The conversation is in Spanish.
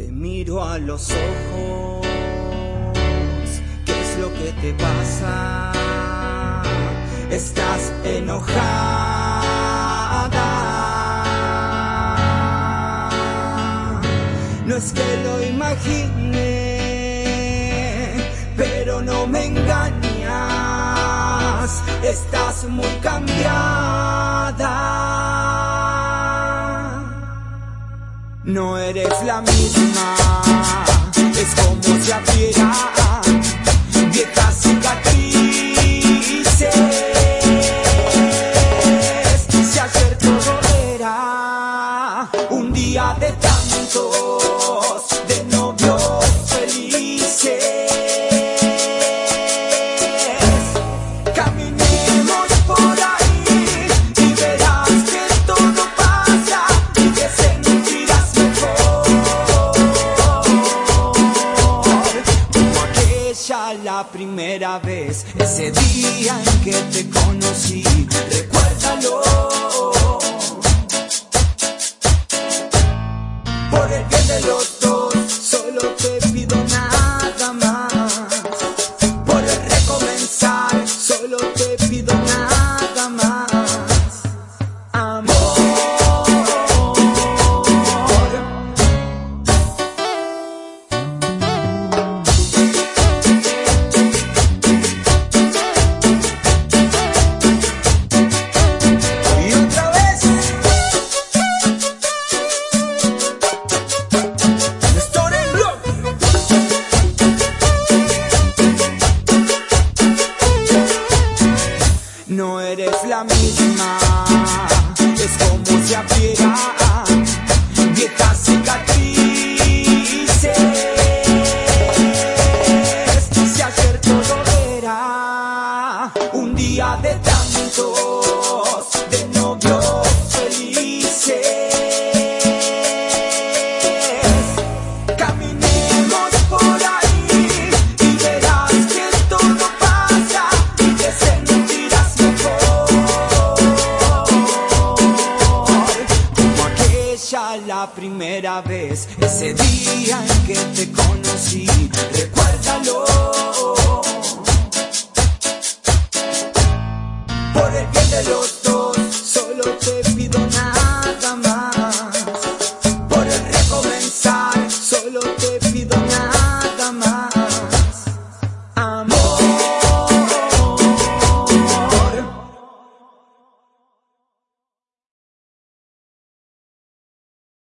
Te miro a los ojos, ¿qué es lo que te pasa? Estás enojada. No es que lo imagine, pero no me engañas. Estás muy cambiada. No eres la misma, es como si abriera viejas cicatrices. Si ayer todo era un día de tantos, primera vez, ese día en que te conocí, recuérdalo. No eres la misma, es como si abriera viejas cicatrices. Si ayer todo era un día de tantos, la primera vez, ese día en que te conocí, recuérdalo. Por el bien de los